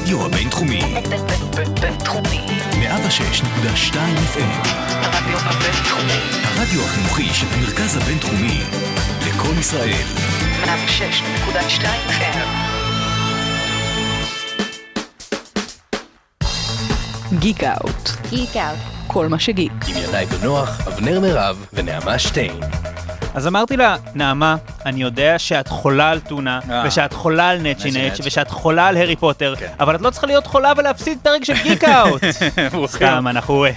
הרדיו הבינתחומי. בינתחומי. 106.2 FM. הרדיו הבינתחומי. הרדיו החינוכי של המרכז הבינתחומי. לקום ישראל. 106.2 FM. גיק אאוט. גיק אאוט. כל מה שגיק. עם ינאי בנוח, אבנר מירב ונעמה שטיין. אז אמרתי לה, נעמה, אני יודע שאת חולה על טונה, אה. ושאת חולה על נצ'י נץ'. ושאת חולה על הארי פוטר, כן. אבל את לא צריכה להיות חולה ולהפסיד פרק של גיק אאוט. סתם, אנחנו אה,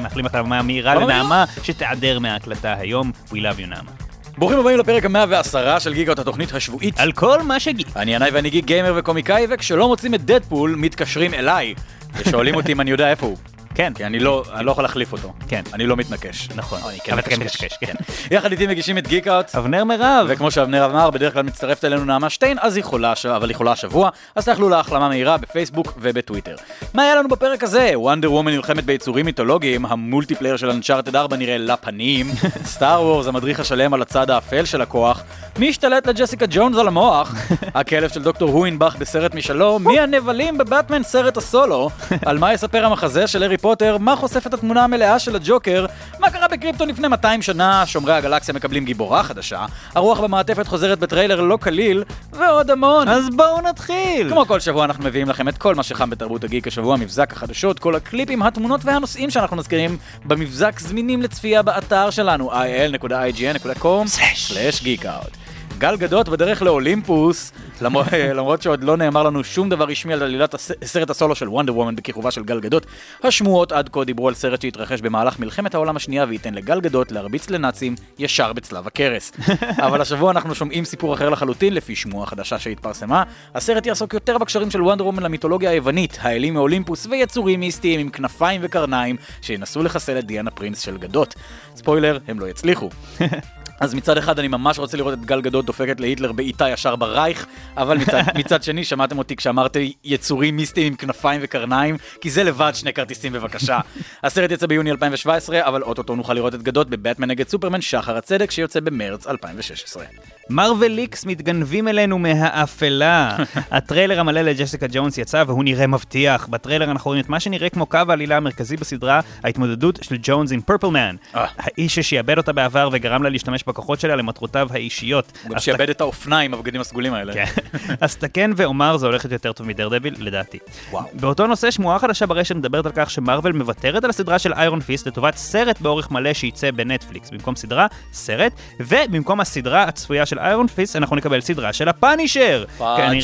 מאחלים החלמה מהירה למה לנעמה, שתיעדר מההקלטה היום. We love you נעמה. ברוכים הבאים לפרק המאה ועשרה של גיגות התוכנית השבועית. על כל מה שגיק. אני ינאי ואני גיג גיימר וקומיקאי, וכשלא מוצאים את דדפול, מתקשרים אליי, ושואלים אותי אם אני יודע איפה הוא. כן, כי אני לא, אני לא יכול להחליף אותו. כן. אני לא מתנקש. נכון. אני כן אבל אתה כן מקשקש. מקשקש, כן. יחד איתי מגישים את גיק אאוט. אבנר מירב. וכמו שאבנר אמר, בדרך כלל מצטרפת אלינו נעמה שטיין, אז היא חולה, אבל היא חולה השבוע, אז תאכלו לה החלמה מהירה בפייסבוק ובטוויטר. מה היה לנו בפרק הזה? Wonder Woman נלחמת ביצורים מיתולוגיים, ה multiplayer של Uncharted 4 נראה לפנים, Star Wars המדריך השלם על הצד האפל של הכוח, מי השתלט לג'סיקה ג'ונס על המוח, הכלב של דוקטור הואינבך בסרט משלו, מי הנבלים בבטמן סרט הסולו, על מה יספר המחזה של הארי פוטר, מה חושף את התמונה המלאה של הג'וקר, מה קרה בקריפטון לפני 200 שנה, שומרי הגלקסיה מקבלים גיבורה חדשה, הרוח במעטפת חוזרת בטריילר לא קליל, ועוד המון. אז בואו נתחיל. כמו כל שבוע אנחנו מביאים לכם את כל מה שחם בתרבות הגיק השבוע, מבזק החדשות, כל הקליפים, התמונות והנושאים שאנחנו מזכירים במבזק זמינים לצפייה באתר שלנו, il.ign.com/geekout. גל גדות בדרך לאולימפוס, למרות, שעוד לא נאמר לנו שום דבר רשמי על עלילת סרט הסולו של וונדר וומן בכיכובה של גל גדות, השמועות עד כה דיברו על סרט שהתרחש במהלך מלחמת העולם השנייה וייתן לגל גדות להרביץ לנאצים ישר בצלב הקרס. אבל השבוע אנחנו שומעים סיפור אחר לחלוטין לפי שמועה חדשה שהתפרסמה. הסרט יעסוק יותר בקשרים של וונדר וומן למיתולוגיה היוונית, האלים מאולימפוס ויצורים מיסטיים עם כנפיים וקרניים שינסו לחסל את דיאנה פרינס של גדות. ספוילר, הם לא יצליחו. אז מצד אחד אני ממש רוצה לראות את גל גדות דופקת להיטלר בעיטה ישר ברייך, אבל מצד, מצד שני שמעתם אותי כשאמרתי יצורים מיסטיים עם כנפיים וקרניים, כי זה לבד שני כרטיסים בבקשה. הסרט יצא ביוני 2017, אבל אוטוטו נוכל לראות את גדות בבטמן נגד סופרמן שחר הצדק שיוצא במרץ 2016. Marvel Leaks מתגנבים אלינו מהאפלה. הטריילר המלא לג'סיקה ג'ונס יצא והוא נראה מבטיח. בטריילר אנחנו רואים את מה שנראה כמו קו העלילה המרכזי בסדרה, ההתמודדות של ג'ונס עם Purple Man. אה. האיש ששיעבד אותה בעבר וגרם לה להשתמש בכוחות שלה למטרותיו האישיות. הוא גם אז שיאבד את האופנה עם הבגדים הסגולים האלה. כן. אז תקן ואומר זה להיות יותר טוב מ Daredevil, לדעתי. וואו. באותו נושא, שמועה חדשה ברשת מדברת על כך ש Marvel מוותרת על הסדרה של Iron Fist לטובת סרט באורך מלא שייצא בנטפליקס. במקום סדרה, סרט, ובמקום הסדרה הצפויה של Iron Fist, אנחנו נקבל סדרה של ה Punisher.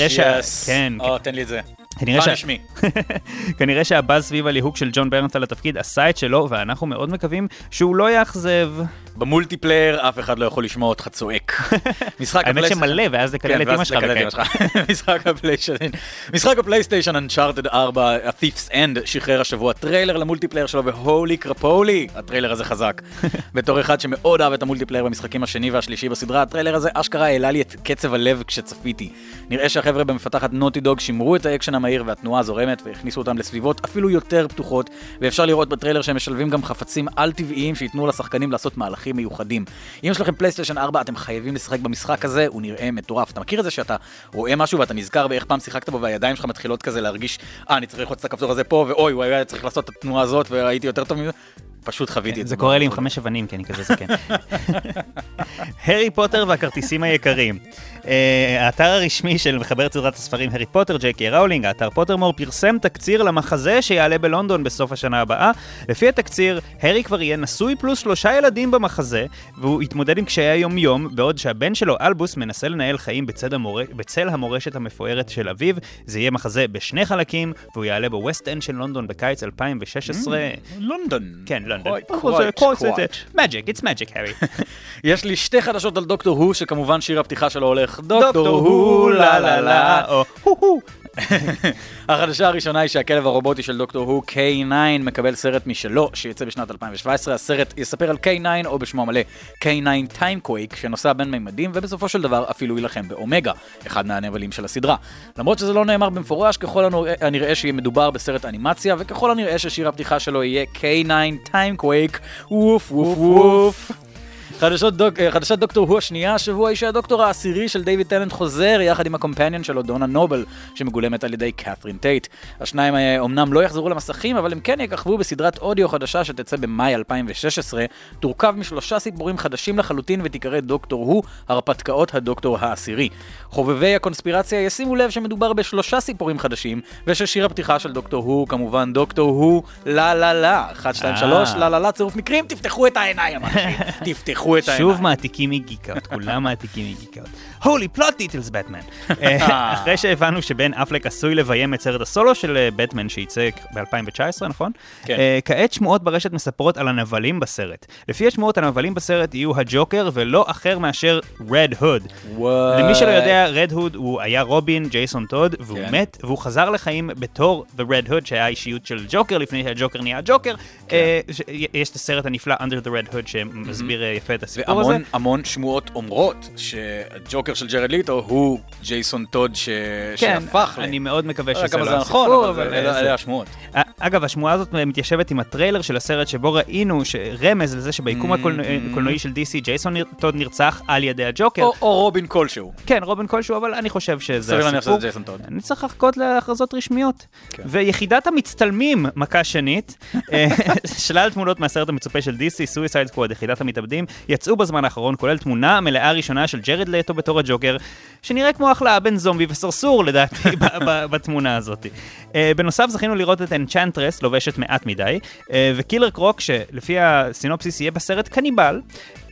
שה... כן, או, תן לי את זה. כנראה מי. כנראה שהבאז סביב הליהוק של ג'ון ברנטל לתפקיד עשה את שלו, ואנחנו מאוד מקווים שהוא לא יאכזב. ב multiplayer אף אחד לא יכול לשמוע אותך צועק. משחק האמת הפלייסטיישן- שמלא, ואז לקלל את כן, אמא שלך. את אמא. שלך. משחק הפלייסטיישן, משחק הפלייסטיישן Uncharted 4, A Thief's End, שחרר השבוע טריילר ל multiplayer שלו, ו holy crapoly, הטריילר הזה חזק. בתור אחד שמאוד אהב את ה multiplayer במשחקים השני והשלישי בסדרה, הטריילר הזה אשכרה העלה לי את קצב הלב כשצפיתי. נראה שהחבר'ה במפתחת Naughty Dog שימרו את האקשן המהיר והתנועה הזורמת, והכניסו אותם לסביבות אפילו יותר פתוחות, ואפשר לראות בטריילר שהם משלבים גם חפצים על-טבעיים שייתנו לשחקנים לעשות מהלכים מיוחדים. אם יש לכם פלייסטיישן 4, אתם חייבים לשחק במשחק הזה, הוא נראה מטורף. אתה מכיר את זה שאתה רואה משהו ואתה נזכר באיך פעם שיחקת בו והידיים שלך מתחילות כזה להרגיש, אה, אני צריך ללחוץ את הכפתור הזה פה, ואוי, וואי, וואי, צריך לעשות את התנועה הזאת, והייתי יותר טוב מזה. פשוט חוויתי את זה. זה קורה לי עם חמש אבנים, כי אני כזה זקן. הארי פוטר והכרטיסים היקרים. אה, האתר הרשמי של מחברת סדרת הספרים הארי פוטר, ג'יי קיי ראולינג, האתר Pottermore, פרסם תקציר למחזה שיעלה בלונדון בסוף השנה הבאה. לפי התקציר, הארי כבר יהיה נשוי פלוס שלושה ילדים במחזה, והוא יתמודד עם קשיי היום-יום, בעוד שהבן שלו, אלבוס, מנסה לנהל חיים בצד המור... בצל המורשת המפוארת של אביו. זה יהיה מחזה בשני חלקים, והוא יעלה ב West End של לונדון בקיץ 2016. לונדון. כן, לונדון. מג'יק, it's magic, הארי. יש לי שתי חדשות על דוקטור הו, שכמובן שיר הפתיחה שלו הולך דוקטור הו, לה לה לה, או הו הו. החדשה הראשונה היא שהכלב הרובוטי של דוקטור הו, K9, מקבל סרט משלו, שיצא בשנת 2017. הסרט יספר על K9, או בשמו המלא, K9 Timequake, שנוסע בין מימדים, ובסופו של דבר אפילו יילחם באומגה, אחד מהנבלים של הסדרה. למרות שזה לא נאמר במפורש, ככל הנראה- שיהיה מדובר בסרט אנימציה, וככל הנראה ששיר הפתיחה שלו יהיה K9 Timequake, ווף ווף ווף. חדשות, דוק, אה, חדשות דוקטור הוא השנייה, השבוע היא שהדוקטור העשירי של דיוויד טלנט חוזר יחד עם הקומפניון שלו, דונה נובל, שמגולמת על ידי קת'רין טייט. השניים אה, אומנם לא יחזרו למסכים, אבל הם כן יככבו בסדרת אודיו חדשה שתצא במאי 2016, תורכב משלושה סיפורים חדשים לחלוטין ותיקרא דוקטור הוא, הרפתקאות הדוקטור העשירי. חובבי הקונספירציה ישימו לב שמדובר בשלושה סיפורים חדשים, וששיר הפתיחה של דוקטור הוא, כמובן דוקטור הוא, לה לה לה, 1, 2, 3, לה לה לה, צירוף מקרים, תפתחו את העיניים, אנשים, תפתחו את העיניים. שוב מעתיקים מגיקאוט, כולם מעתיקים מגיקאוט. Holy plot details, Batman. אחרי שהבנו שבן אפלק עשוי לביים את סרט הסולו של אה, בטמן שייצא ב-2019, נכון? כן. אה, כעת שמועות ברשת מספרות על הנבלים בסרט. לפי השמועות הנבלים בסרט יהיו הג'וקר ולא אחר מאשר Red Hood. למי שלא יודע, Red Hood הוא היה רובין, ג'ייסון טוד, והוא כן. מת, והוא חזר לחיים בתור The Red Hood, שהיה האישיות של ג'וקר לפני שהג'וקר נהיה ג'וקר. כן. אה, יש את הסרט הנפלא Under the Red Hood שמסביר אה, יפה את הסיפור הזה. והמון המון שמועות אומרות שהג'וקר של ג'רד ליטו הוא ג'ייסון טוד ש... כן, שהפך ל... אני מאוד מקווה לא שזה לא זה הסיפור, נכון, אבל אה, אלה זה- אלה השמועות. אה, אגב, השמועה הזאת מתיישבת עם הטריילר של הסרט שבו ראינו שרמז לזה שביקום Mm-hmm. הקולנוע- הקולנועי של DC, ג'ייסון טוד נרצח על ידי הג'וקר. או- או רובין כלשהו. כן, רובין כלשהו, אבל אני חושב שזה סביר להניח הסיפור. שזה ג'ייסון טוד. אני צריך לחכות להכרזות רשמיות. כן. ויחידת המצטלמים, מכה שנית, אה, שלל תמונות מהסרט המצופה של DC, Suicide Squad, יחידת המתאבדים, יצאו בזמן האחרון, כולל תמונה מלאה ראשונה של ג'רד לטו בתור הג'וקר, שנראה כמו אחלה בן זומבי וסרסור לדעתי בתמונה הזאת. אה, בנוסף זכינו לראות את Enchantress, לובשת מעט מדי, אה, ו Killer Croc, שלפי הסינופסיס יהיה בסרט קניבל,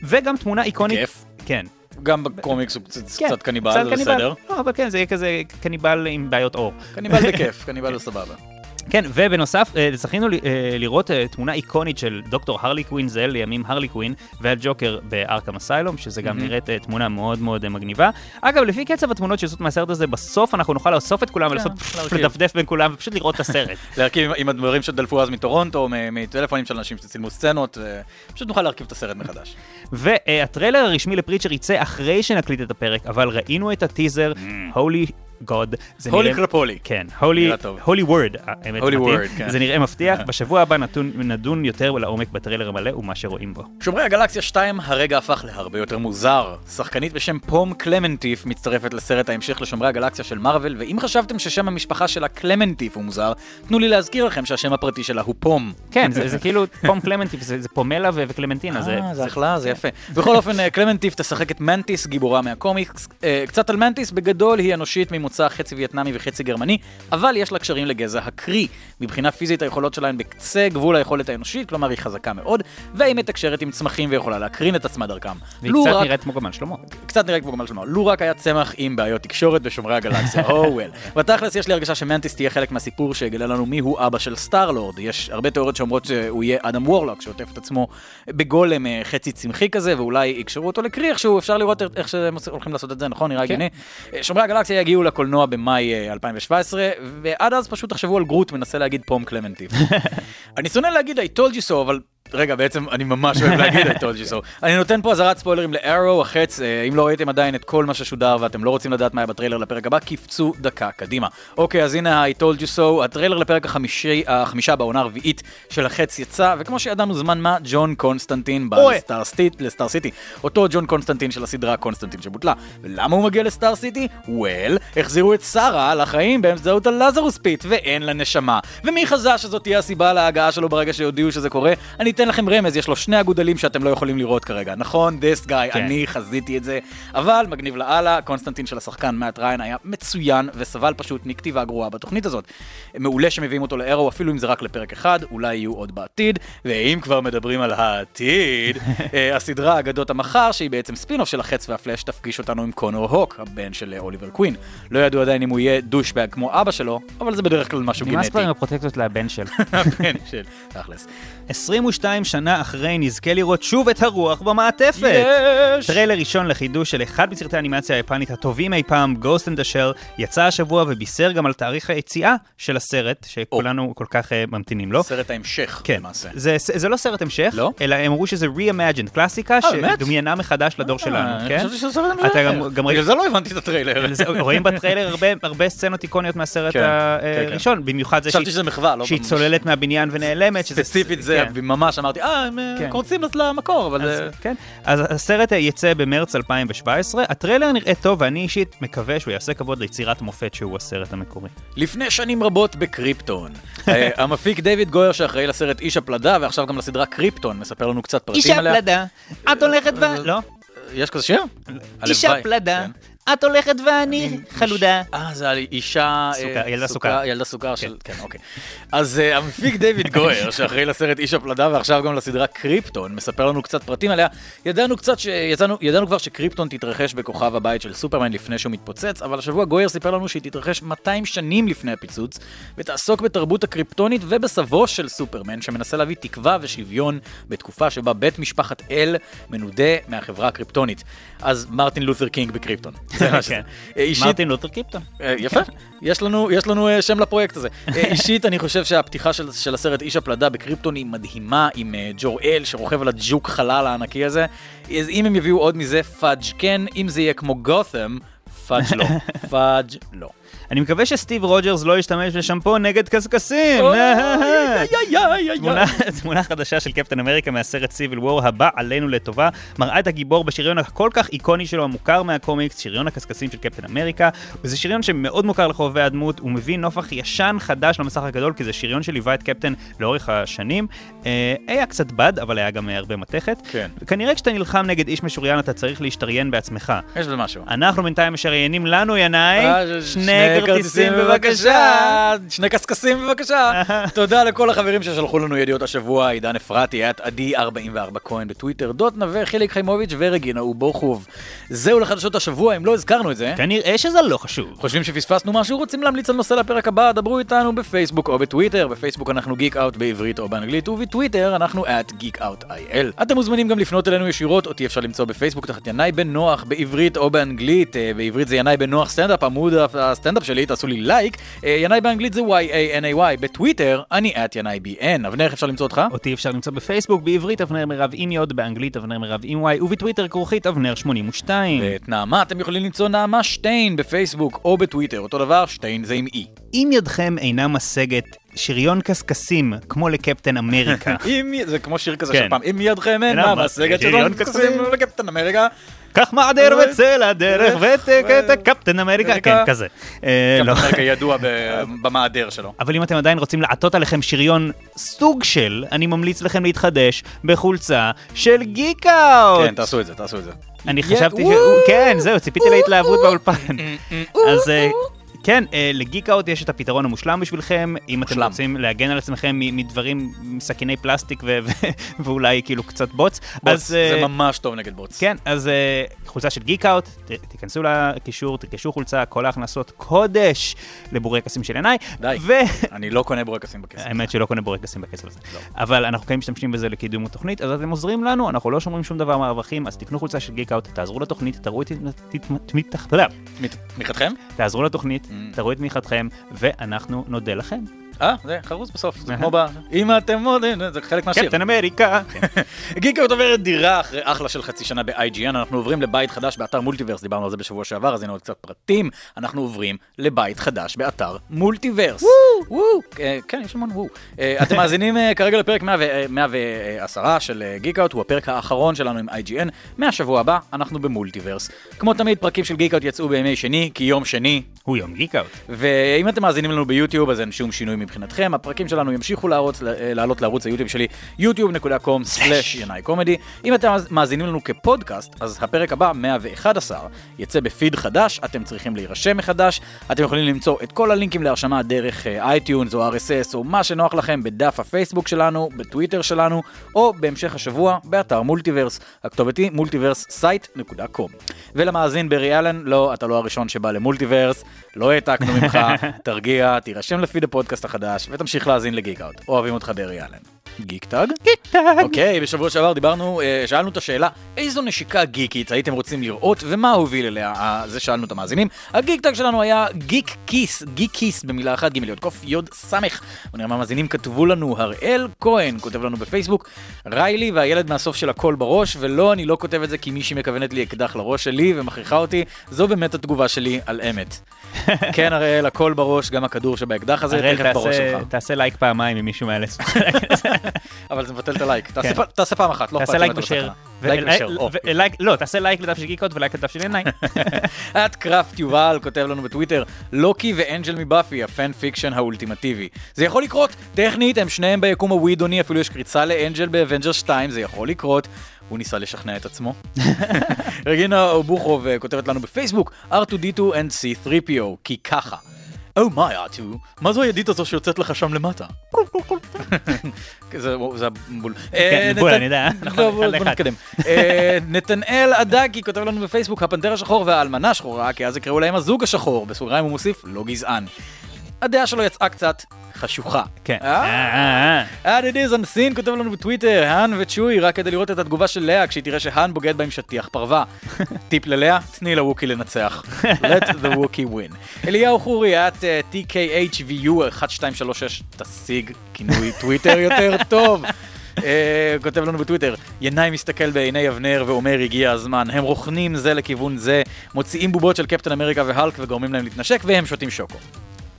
וגם תמונה איקונית. כיף. כן. גם בקומיקס הוא קצת כן, קניבל, זה בסדר. לא, אבל כן, זה יהיה כזה קניבל עם בעיות עור. קניבל בכיף, קניבל הוא סבבה. כן, ובנוסף, אה, זכינו ל- אה, לראות אה, תמונה איקונית של דוקטור הרלי קווין, זה לימים הרלי קווין, והג'וקר בארכם אסיילום, שזה גם נראית תמונה מאוד מאוד מגניבה. אגב, לפי קצב התמונות שיוצאות מהסרט הזה, בסוף אנחנו נוכל לאסוף את כולם ולעשות להרכיב. לדפדף בין כולם ופשוט לראות את הסרט. להרכיב עם- עם הדברים שדלפו אז מטורונטו, מ- מטלפונים של אנשים שצילמו סצנות, פשוט נוכל להרכיב את הסרט מחדש. והטריילר הרשממי לפריצ'ר יצא אחרי שנקליט את הפרק, אבל ראינו את הטיזר, Holy God. הולי קרפולי. כן, הולי, וורד, האמת Holy word, כן. זה נראה מבטיח. בשבוע הבא נתון- נדון יותר לעומק בטריילר המלא ומה שרואים בו. שומרי הגלקסיה 2 הרגע הפך להרבה יותר מוזר. שחקנית בשם פום קלמנטיף מצטרפת לסרט ההמשך לשומרי הגלקסיה של מארוול, ואם חשבתם ששם המשפחה שלה קלמנטיף הוא מוזר, תנו לי להזכיר לכם שהשם הפרטי שלה הוא פום. כן, זה זה כאילו פום קלמנטיף, זה זה פומלה ו- וקלמנטינה. זה- אה, זה אחלה, זה יפה. בכל אופן, אה, קלמנטיף תשחק את מנטיס, גיבורה מהקומיקס. אה, קצת על מנטיס, בגדול היא אנושית ממוצא חצי וייטנאמי וחצי גרמני, אבל יש לה קשרים לגזע הקרי. מבחינה פיזית היכולות שלה הן בקצה גבול היכולת האנושית, כלומר היא חזקה מאוד, והיא מתקשרת עם צמחים ויכולה להקרין את עצמה דרכם. והיא קצת רק- נראית כמו גמל שלמה. קצת נראה כמו גמל שלמה. לו רק היה צמח עם בעיות תקשורת בשומרי הגלקסיה, oh well. בתכלס יש לי הרגשה שמנטיס תהיה חלק מהסיפור שיגלה לנו מי הוא אבא של Star-Lord. יש הרבה תיאוריות שאומרות שהוא יהיה אדם וורלוק, שעוטף את עצמו בגולם אה, חצי צמחי כזה, ואולי יקשרו אותו לקרי איכשהו, אפשר לראות איך שהם הולכים לעשות את זה, נכון? נראה כן. הגיוני. אה, שומרי הגלקסיה יגיעו לקולנוע במאי אה, 2017, ועד אז פשוט תחשבו על גרוט מנסה להגיד פום קלמנטיב. אני שונא להגיד I told you so, אבל... רגע, בעצם אני ממש אוהב להגיד I told you so. אני נותן פה אזהרת ספוילרים לארו, החץ, אה, אם לא ראיתם עדיין את כל מה ששודר ואתם לא רוצים לדעת מה היה בטריילר לפרק הבא, קפצו דקה קדימה. אוקיי, אז הנה ה-I told you so, הטריילר לפרק החמישי, החמישה בעונה הרביעית של החץ יצא, וכמו שידענו זמן מה, ג'ון קונסטנטין בא. ל Star City. אותו ג'ון קונסטנטין של הסדרה קונסטנטין שבוטלה. ולמה הוא מגיע ל Star City? well, החזירו את שרה לחיים באמצעות ה Lazarus Pit, ואין לה נשמה. ומי חזה שזאת תהיה הסיבה להגעה שלו ברגע שיודיעו שזה קורה? אני אתן לכם רמז, יש לו שני אגודלים שאתם לא יכולים לראות כרגע. נכון, this guy, כן. אני חזיתי את זה. אבל מגניב לאללה, קונסטנטין של השחקן מאט ריין היה מצוין, וסבל פשוט מכתיבה גרועה בתוכנית הזאת. מעולה שמביאים אותו ל Arrow, אפילו אם זה רק לפרק אחד, אולי יהיו עוד בעתיד. ואם כבר מדברים על העתיד, אה, הסדרה אגדות המחר, שהיא בעצם ספינוף של החץ והפלאש, תפגיש אותנו עם קונור הוק, הבן של אה, אוליבר קווין. לא ידעו עדיין אם הוא יהיה douchebag כמו אבא שלו, אבל זה בדרך כלל משהו נמאס כבר גנטי. עם הפרוטקציות לבן של. הבן של, תכלס. 22 שנה אחרי נזכה לראות שוב את הרוח במעטפת. יש! טריילר ראשון לחידוש של אחד מסרטי האנימציה היפנית הטובים אי פעם, Ghost in the Shell, יצא השבוע ובישר גם על תאריך היציאה של הסרט, שכולנו כל כך אה, ממתינים לו. סרט ההמשך, כן, למעשה. זה, זה לא סרט המשך, לא? אלא הם אמרו שזה re-imagined, קלאסיקה באמת? שדומיינה מחדש לדור שלנו, אה, כן? אני חשבתי שזה סרט אתה המשך. בגלל זה לא הבנתי את הטריילר. רואים בטריילר הרבה, הרבה סצנות איקוניות מהסרט כן, כן, כן. הראשון, במיוחד זה שהיא, לא. צוללת מהבניין ונעלמת. ספציפית זה. ממש ממש אמרתי, אה, הם אה, כן. קורצים למקור, אבל... אז, כן. אז הסרט אה, יצא במרץ 2017, הטריילר נראה טוב ואני אישית מקווה שהוא יעשה כבוד ליצירת מופת שהוא הסרט המקורי. לפני שנים רבות בקריפטון. אה, המפיק דיוויד גויר שאחראי לסרט איש הפלדה ועכשיו גם לסדרה קריפטון, מספר לנו קצת פרטים עליה. פלדה, את הולכת ו... לא. יש כזה שיר? אישה הלוואי, פלדה, כן. את הולכת ואני חלודה. אה, זה על אישה... סוכר, אה, ילדה סוכר. ילדה סוכר של... כן, אוקיי. אז אה, המפיק דיוויד גויר, שאחראי לסרט איש הפלדה ועכשיו גם לסדרה קריפטון, מספר לנו קצת פרטים עליה. ידענו קצת ש... ידענו, ידענו כבר שקריפטון תתרחש בכוכב הבית של סופרמן לפני שהוא מתפוצץ, אבל השבוע גויר סיפר לנו שהיא תתרחש 200 שנים לפני הפיצוץ, ותעסוק בתרבות הקריפטונית ובסבו של סופרמן, שמנסה להביא תקווה ושוויון בתקופה שבה בית משפחת אל מנודה מהחברה הקריפטונית. אז מרטין לותר קינג בקריפטון. כן. מרטין לותר קיפטון. אה, יפה, יש לנו, יש לנו אה, שם לפרויקט הזה. אה, אישית, אני חושב שהפתיחה של, הסרט איש הפלדה בקריפטון היא מדהימה, עם אה, ג'ור-אל שרוכב על הג'וק חלל הענקי הזה. אז אם הם יביאו עוד מזה, פאג' כן, אם זה יהיה כמו גות'ם, פאג' לא. פאג' לא. אני מקווה שסטיב רוג'רס לא ישתמש בשמפו נגד קשקשים. תמונה, חדשה של קפטן אמריקה מהסרט סיביל וור הבא עלינו לטובה, מראה את הגיבור בשריון הכל כך איקוני שלו המוכר מהקומיקס, שריון הקשקשים של קפטן אמריקה, וזה שריון שמאוד מוכר לחובבי הדמות, הוא מביא נופח ישן חדש למסך הגדול, כי זה שריון שליווה את קפטן לאורך השנים. אה, היה קצת בד, אבל היה גם הרבה מתכת. כן. וכנראה כשאתה נלחם נגד איש משוריין אתה צריך להשתריין בעצמך. יש בזה משהו. אנחנו בינתיים משריינים לנו, ינאי, אה, שני כרטיסים בבקשה. שני קשקשים בבקשה. תודה לכל החברים ששלחו לנו ידיעות השבוע, עידן אפרתי, את עדי 44 כהן בטוויטר, דות נווה, חיליק חיימוביץ' ורגינה ובוכוב. זהו לחדשות השבוע, אם לא הזכרנו את זה. כנראה שזה לא חשוב. חושבים שפספסנו משהו? רוצים להמליץ על נושא לפרק הבא? דברו איתנו בפייסבוק או בטוויטר. בפייסבוק אנחנו גיק אאוט בעברית או באנגלית, ובטוויטר אנחנו at geekout.il. אתם מוזמנים גם לפנות אלינו ישירות, אותי אפשר למצוא בפייסבוק תחת ינאי בן נוח בעברית או באנגלית. אה, בעברית זה ינאי בן נוח סטנדאפ, עמוד הסטנדאפ שלי, תעשו לי לייק. אה, ינאי באנגלית זה y-a-n-a-y. בטוויטר אני at ינאי b-n. אבנר, איך אפשר למצוא אותך? אותי אפשר למצוא בפייסבוק, בעברית אבנר מירב עם יוד, באנגלית אבנר מירב עם וואי, ובטוויטר כרוכית אבנר 82. ואת נעמה אתם יכולים למצוא נעמה שטיין בפייסבוק או בטוויטר, אותו דבר, שטיין זה עם אי. אם ידכם אינה משגת שריון קשקשים כמו לקפטן אמריקה, זה כמו שיר כזה כן. של פעם, אם ידכם אין אינה מה, משגת שריון. קסמים לקפטן אמריקה. קח מעדר וצא לדרך ותק את הקפטן אמריקה, כן. כזה. אה, לא. קפטן אמריקה ידוע ב- במעדר שלו. אבל אם אתם עדיין רוצים לעטות עליכם שריון סוג של, אני ממליץ לכם להתחדש בחולצה של גיק אאוט. כן, תעשו את זה, תעשו את זה. אני חשבתי ש... כן, זהו, ציפיתי להתלהבות באולפן. אז אה, כן, אה, לגיק אאוט יש את הפתרון המושלם בשבילכם, אם אתם מושלם. רוצים להגן על עצמכם מדברים, מסכיני פלסטיק ו- ואולי כאילו קצת בוץ. בוץ, אז, אה, זה ממש טוב נגד בוץ. כן, אז אה, חולצה של גיק אאוט, ת- תיכנסו לקישור, תרכשו חולצה, כל ההכנסות קודש לבורקסים של עיניי. די. ו... אני לא קונה בורקסים בכסף. האמת שלא קונה בורקסים בכסף הזה. לא. אבל אנחנו כן משתמשים בזה לקידום התוכנית, אז אתם עוזרים לנו, אנחנו לא שומרים שום דבר מהרווחים, אז תקנו חולצה של גיק אאוט, תעזרו לתוכנית, תראו את תמיכתכם? תעזרו לתוכנית, Mm. תראו את תמיכתכם, ואנחנו נודה לכם. אה, זה חרוז בסוף. זה. כמו ב... אם אתם מודים, זה חלק מהשיר. קפטן אמריקה. גיקיות עוברת דירה אחרי אחלה של חצי שנה ב-IGN, אנחנו עוברים לבית חדש באתר מולטיברס, דיברנו על זה בשבוע שעבר, אז הנה עוד קצת פרטים. אנחנו עוברים לבית חדש באתר מולטיברס. וואו! אה, כן, יש המון וואו. אה, אתם מאזינים אה, כרגע לפרק 100 ו- אה, 110 של גיקאוט, הוא הפרק האחרון שלנו עם IGN. מהשבוע הבא אנחנו במולטיברס. כמו תמיד, פרקים של גיקאוט יצאו בימי שני, כי יום שני הוא יום גיק אאוט. ואם אתם מאזינים לנו ביוטיוב אז אין שום שינוי מבחינתכם, הפרקים שלנו ימשיכו לעלות לערוץ היוטיוב שלי youtube.com/ינאי. אם אתם מאזינים לנו כפודקאסט, אז הפרק הבא, 111, יצא בפיד חדש, אתם צריכים להירשם מחדש, אתם יכולים למצוא את כל הלינקים להרשמה דרך אה, iTunes או RSS או מה שנוח לכם בדף הפייסבוק שלנו, בטוויטר שלנו, או בהמשך השבוע באתר מולטיברס, הכתובת היא multiverse-site.com. ולמאזין ברי אלן, לא, אתה לא הראשון שבא למולטיברס, לא העתקנו ממך, תרגיע, תירשם לפיד הפודקאסט החדש, ותמשיך להאזין לגיק אאוט. אוהבים אותך ברי אלן. גיק טאג? גיק טאג. אוקיי, בשבוע שעבר דיברנו, אה, שאלנו את השאלה, איזו נשיקה גיקית הייתם רוצים לראות, ומה הוביל אליה? אה, זה שאלנו את המאזינים. הגיק טאג שלנו היה גיקיס, גיקיס במילה אחת, יוד קוף יוד סמך. נראה מה המאזינים כתבו לנו, הראל כהן כותב לנו בפייסבוק, ריילי והילד מהסוף של הכל בראש, ולא, אני לא כותב את זה כי מישהי מכוונת לי אקדח לראש שלי ומכריחה אותי, זו באמת התגובה שלי על אמת. כן, הראל, הכל בראש, גם הכדור שבאקדח הזה, תכף בראש תעשה- שלך. תעשה לייק פעמיים אם מישהו מאלץ. אבל זה מבטל את הלייק. תעשה כן. פ- תעשה פעם אחת, לא אכפת תעשה לי לייק אם אתה ושאר. בסכנה. לייק ושאר, לייק- לא, תעשה לייק לדף של גיקות ולייק לדף של עיניי. את קראפט יובל כותב לנו בטוויטר, לוקי ואנג'ל מבאפי, הפן פיקשן האולטימטיבי. זה יכול לקרות, טכנית הם שניהם ביקום הווידוני, אפילו יש קריצה לאנג'ל באבנג'ר 2, זה יכול לקרות. הוא ניסה לשכנע את עצמו. רגינה אובוכוב אה, כותבת לנו בפייסבוק, R2D2 and C3PO, כי ככה. Oh my R2, מה זו הידית הזו שיוצאת לך שם למטה? זה הבול. אה, בול, נתן- אני יודע, נכון, אחד בוא לאחד. נתקדם. אה, נתנאל אדגי כותב לנו בפייסבוק, הפנתר השחור והאלמנה השחורה, כי אז יקראו להם הזוג השחור, בסוגריים הוא מוסיף, לא גזען. הדעה שלו יצאה קצת חשוכה. כן. אה? אה, אה, עד it is unseen כותב לנו בטוויטר, האן וצ'וי, רק כדי לראות את התגובה של לאה כשהיא תראה שהאן בוגד בה עם שטיח פרווה. טיפ ללאה, תני לווקי לנצח. let the wookie win. אליהו חורי, את אה, TKHVU 1236, תשיג כינוי טוויטר יותר טוב. כותב לנו בטוויטר, ינאי מסתכל בעיני אבנר ואומר הגיע הזמן, הם רוכנים זה לכיוון זה, מוציאים בובות של קפטן אמריקה והלק וגורמים להם להתנשק והם שותים שוקו.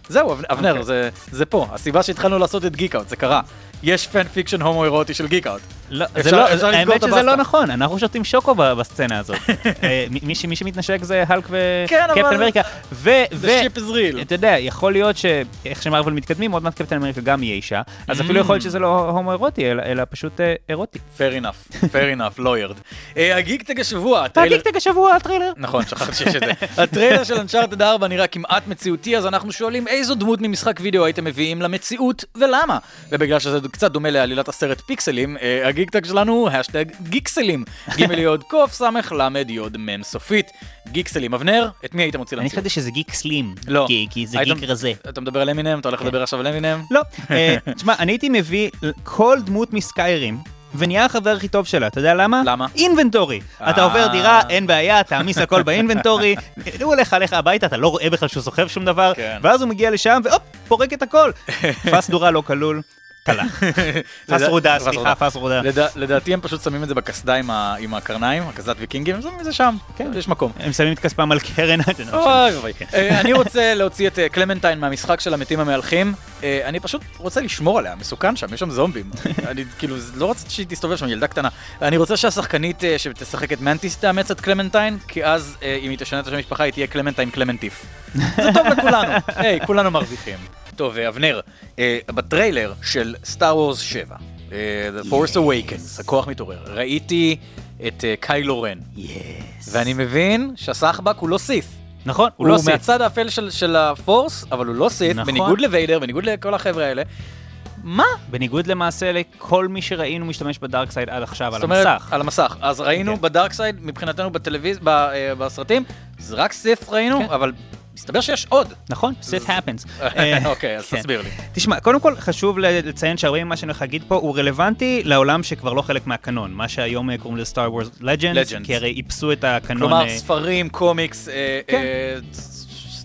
זהו, אבנ- אבנר, אוקיי. זה, זה פה, הסיבה שהתחלנו לעשות את גיק-אאוט, זה קרה. יש fan fiction הומו-אירוטי של גיק-אאוט. לא, אפשר- זה לא, אפשר האמת שזה. לא נכון, אנחנו שותים שוקו בסצנה הזאת. אה, מי- שמתנשק זה כן, אבל- וקפטן אמריקה. ו... The ו-. אתה יודע, יכול להיות שאיך שמרוויל מתקדמים, עוד מעט קפטן אמריקה גם יהיה אישה, אז אפילו יכול להיות שזה לא הומו-אירוטי, אלא אלא פשוט אה, אירוטי. fair enough, fair enough, lawyered. אה, הגיקטאג השבוע, הטריילר... תגיד השבוע הטריילר. נכון, שכחתי שיש את זה. הטריילר של אנצ'ארטד 4 נראה כמעט מציאותי, אז אנחנו שואלים איזו דמות ממשחק וידאו הייתם מביאים למציאות ולמה. ובגלל שזה קצת דומה לעלילת הסרט פיקסלים, אה, הגיקטאג שלנו, ההאשטאג גיקסלים. ג' יוד קוף סמך למד יוד מ' סופית. גיקסלים. אבנר, את מי היית מוציא אני למציאות? חשבתי שזה גיק סלים, לא. כי- זה גיק רזה. אתה מדבר על אמינם? אתה הולך לדבר עכשיו על אמינם? לא, אה, תשמע, אני הייתי מביא כל דמות מסקיירים. ונהיה החבר הכי טוב שלה, אתה יודע למה? למה? אינבנטורי. אתה אה. עובר דירה, אין בעיה, תעמיס הכל באינבנטורי, הוא הולך עליך הביתה, אתה לא רואה בכלל שהוא סוחב שום דבר, כן. ואז הוא מגיע לשם, והופ, פורק את הכל. פס דורה לא כלול, תלך. פס לדע- רודה, פס סליחה, רודה. פס רודה. לדע- לדעתי הם פשוט שמים את זה בקסדה עם הקרניים, הקסדת ויקינגים, הם שמים את זה שם, כן, יש מקום. הם שמים את כספם על קרן, יודע, אוי אוי. אה, אני רוצה להוציא את אה, קלמנטיין מהמשחק של המתים המהלכים. אה, אני פשוט רוצה לשמור עליה, מסוכן שם, יש שם זומבים. אני כאילו, לא רציתי שהיא תסתובב שם, ילדה קטנה. אני רוצה שהשחקנית שתשחק את מנטיס תאמץ את קלמנטיין, כי אז אם היא תשנה את השם משפחה היא תהיה קלמנטיין קלמנטיף. זה טוב לכולנו, היי, כולנו מרוויחים. טוב, אה, אבנר, אה, בטריילר של סטאר וורס 7, אה, The Force Awakens, הכוח מתעורר, ראיתי את אה, קיילו רן, ואני מבין שהסחבק הוא לא סית'. נכון, הוא הוא לא סית. מהצד האפל של, של ה force, אבל הוא לא סית, נכון. בניגוד לוויידר, בניגוד לכל החבר'ה האלה. מה? בניגוד למעשה לכל מי שראינו משתמש ב dark side עד עכשיו על אומרת, המסך. על המסך. אז ראינו כן. ב dark side, מבחינתנו בטלוויזיה, ב- אה, בסרטים, זה רק סית ראינו, כן. אבל מסתבר שיש עוד. נכון, happens. אה, אוקיי, אז כן. תסביר לי. תשמע, קודם כל חשוב לציין שהרבה ממה שאני הולך להגיד פה הוא רלוונטי לעולם שכבר לא חלק מהקנון, מה שהיום אה, קוראים לזה סטאר וורס לג'נדס. כי הרי איפסו את הקנון. כלומר, אה, ספרים, קומיקס,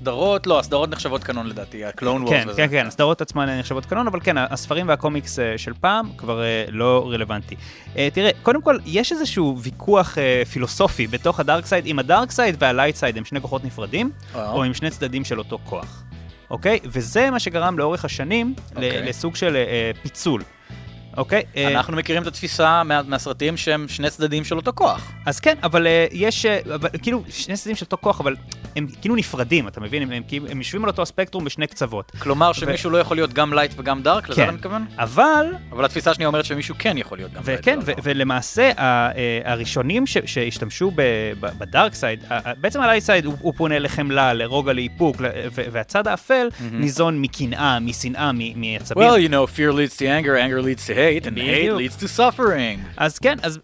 אה, כן. אה, סדרות, לא, הסדרות נחשבות קנון לדעתי, הקלון וורס כן, וזה. כן, כן, הסדרות עצמן נחשבות קנון, אבל כן, הספרים והקומיקס אה, של פעם כבר אה, לא רלוונטי. אה, תראה, קודם כל, יש איזשהו ויכוח פילוסופי בתוך ה dark side, אם ה dark side וה light side הם שני כוחות נפרדים. או הם שני צדדים של אותו כוח. אוקיי? וזה מה שגרם לאורך השנים אוקיי. לסוג של אה, פיצול. אוקיי? אה, אנחנו מכירים את התפיסה מה- מהסרטים שהם שני צדדים של אותו כוח. אז כן, אבל אה, יש, אה, אבל, כאילו, שני צדדים של אותו כוח, אבל הם כאילו נפרדים, אתה מבין? הם, הם, כאילו- הם יושבים על אותו הספקטרום בשני קצוות. כלומר שמישהו לא יכול להיות גם light וגם dark, לזה כן. אתה מתכוון? אבל אבל התפיסה השנייה אומרת שמישהו כן יכול להיות גם light. וכן, ו-. ולמעשה הראשונים ש- שהשתמשו ב dark side, בעצם ה light side הוא הוא פונה לחמלה, לרוגע, לאיפוק, ו- והצד האפל ניזון מקנאה, משנאה, מעצבים. Well, you know, fear leads to anger, anger leads to hate, and hate leads to suffering. אז כן, אז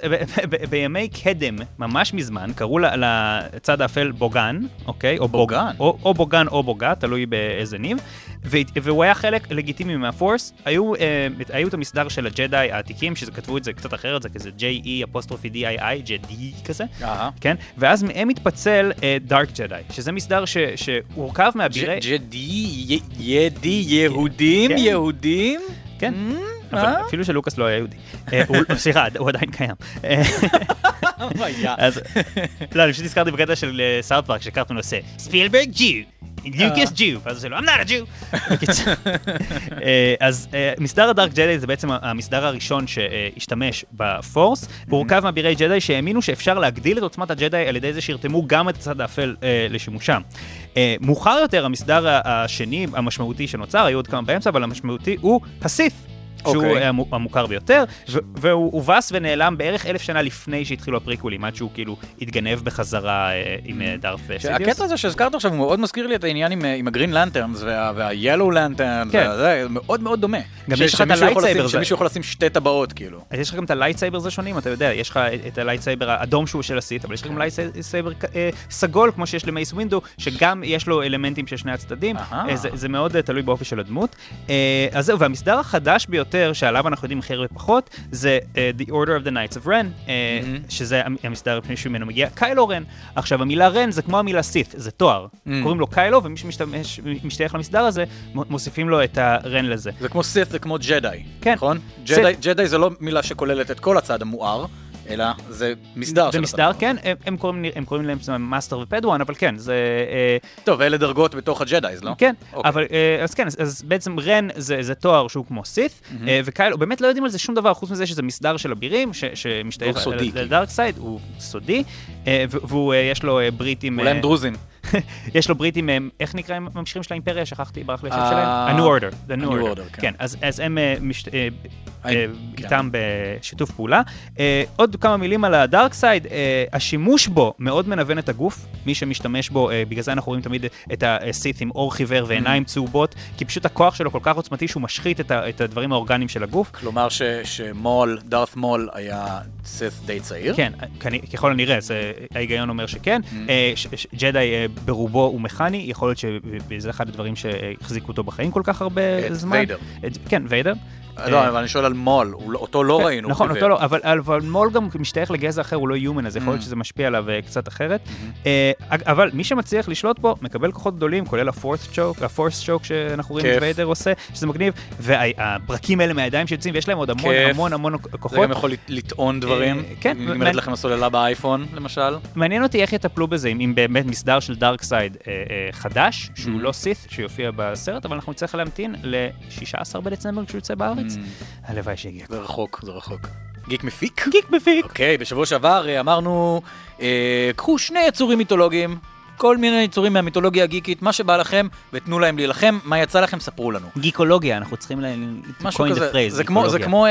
בימי קדם, ממש מזמן, קראו לצד האפל בוגן, אוקיי? או בוג- בוגן. או, או בוגן או בוגה, תלוי באיזה ניב, והוא היה חלק לגיטימי מהפורס. היו, אה, את המסדר של הג'די העתיקים, שכתבו את זה קצת אחרת, זה כזה J-E אפוסטרופי D-I-I, ג'די כזה. כן, ואז מהם התפצל דארק ג'די, שזה מסדר שהורכב מאבירי... ג'די, ידי, יהודים, כן. יהודים? כן, Mm, אה? אפילו שלוקאס לא היה יהודי. אה, סליחה, הוא עדיין קיים. אה. אז, לא, אני פשוט הזכרתי בקטע של פארק, שקרטון עושה ספילברג ג'י. לוקאס ג'ו, ואז הוא אומר לו, I'm not a Jew. אה, אז אה, מסדר הדארק ג'די זה בעצם המסדר הראשון שהשתמש בפורס, הוא הורכב מאבירי ג'די שהאמינו שאפשר להגדיל את עוצמת הג'די על ידי זה שירתמו גם את הצד האפל אה, לשימושם. אה, מאוחר יותר המסדר השני המשמעותי שנוצר, היו עוד כמה באמצע, אבל המשמעותי הוא הסית. שהוא אוקיי. המו- המוכר ביותר, והוא הובס ונעלם בערך אלף שנה לפני שהתחילו הפריקוולים, עד שהוא כאילו התגנב בחזרה אה, עם אה, דארת' סידיוס. הקטע הזה שהזכרת עכשיו הוא מאוד מזכיר לי את העניין עם, אה, עם ה Green Lanterns וה Yellow Lanterns, כן. זה מאוד מאוד דומה. גם יש לך את ה lightsaber הזה. שמישהו יכול לשים שתי טבעות כאילו. אז יש לך גם את ה lightsaber זה שונים, אתה יודע, יש לך את ה lightsaber האדום שהוא של הסית, אבל יש לך גם lightsaber אה, סגול, כמו שיש למייס ווינדו, שגם יש לו אלמנטים של שני הצדדים. אה, זה, זה מאוד אה, תלוי באופי של הדמות. אה, אז זהו, והמסדר החדש ביותר, שעליו אנחנו יודעים הכי הרבה פחות, זה אה, The Order of the Knights of Ren, אה, שזה המ- המסדר שממנו מגיע קיילו רן. עכשיו, המילה רן זה כמו המילה סית, זה תואר. קוראים לו קיילו, ומי שמשתייך למסדר הזה, מוסיפים לו את הרן לזה. זה כמו סית, זה כמו ג'די, כן. נכון? ג'די- ג'די זה לא מילה שכוללת את כל הצד המואר, אלא זה מסדר זה מסדר, כן, הם, הם, קוראים, הם קוראים להם master ו padawan, אבל כן, זה... אה, טוב, ואלה דרגות בתוך ה Jedis, לא? כן, אוקיי. אבל אה, אז כן, אז, אז בעצם רן זה, זה תואר שהוא כמו סית, אה, וקיילו, באמת לא יודעים על זה שום דבר חוץ מזה שזה מסדר של אבירים, שמשתייך כאילו. ל dark side, הוא סודי, והוא, יש לו ברית עם... אולי הם דרוזים. יש לו אה, איך נקראים הממשיכים של האימפריה? שכחתי, ברח לי השם אה, שלהם. ה-New Order. The New Order, כן. כן, אז, הם אה, אה, כן. איתם בשיתוף פעולה. עוד כמה מילים על ה dark side, השימוש בו מאוד מנוון את הגוף, מי שמשתמש בו, בגלל זה אנחנו רואים תמיד את הסית עם אור חיוור ועיניים צהובות, כי פשוט הכוח שלו כל כך עוצמתי שהוא משחית את, הדברים האורגניים של הגוף. כלומר שמול, דארת מול היה סית די צעיר. כן, ככל הנראה, ההיגיון אומר שכן. ש- ג'די ברובו הוא מכני, יכול להיות שזה אחד הדברים שהחזיקו אותו בחיים כל כך הרבה את זמן. ויידר. את- כן, ויידר. לא, אה, אבל אני שואל על מול, לא- אותו לא ראינו. נכון, אותו. לא, אבל, מול גם משתייך לגזע אחר, הוא לא Human, אז יכול להיות Mm. שזה משפיע עליו אה, קצת אחרת. אה, אג- אבל מי שמצליח לשלוט בו, מקבל כוחות גדולים, כולל ה Force choke, שאנחנו רואים את. ויידר עושה, שזה מגניב, והברקים האלה מהידיים שיוצאים, ויש להם עוד המון. המון המון זה כוחות. גם יכול לט- לטעון דברים. אה, כן, אם נגמרה לכם הסוללה באייפון, למשל. מעניין אותי איך יטפלו בזה, אם, באמת מסדר של dark side אה, אה, חדש, שהוא Mm. לא סית, שיופיע בסרט, אבל אנחנו נצטרך להמתין ל-16 בדצמבר כשהוא יוצא בארץ. Mm. הלוואי שיגיע. זה רחוק, זה רחוק. גיק מפיק? גיק מפיק. אוקיי, בשבוע שעבר אה, אמרנו, אה, קחו שני יצורים מיתולוגיים, כל מיני יצורים מהמיתולוגיה הגיקית, מה שבא לכם, ותנו להם להילחם, מה יצא לכם, ספרו לנו. גיקולוגיה, אנחנו צריכים ל... משהו כזה, phrase, זה כמו, זה. כמו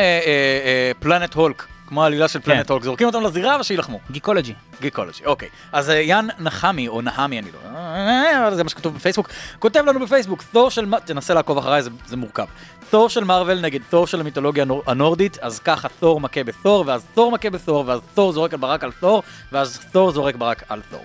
פלנט הולק, כמו העלילה של פלנט כן. הולק, זורקים אותם לזירה ושילחמו. גיקולוגי. גיקולוגי, אוקיי. אז אה, יאן נחמי, או נהמי, אני לא... אה, זה מה שכתוב בפייסבוק. כותב לנו בפייסבוק, תור של... תנסה לעקוב אחריי, זה, זה מורכב. תור של מארוול נגד תור של המיתולוגיה הנור- הנורדית, אז ככה תור מכה בתור, ואז תור מכה בתור, ואז תור זורק ברק על תור, ואז תור זורק ברק על תור.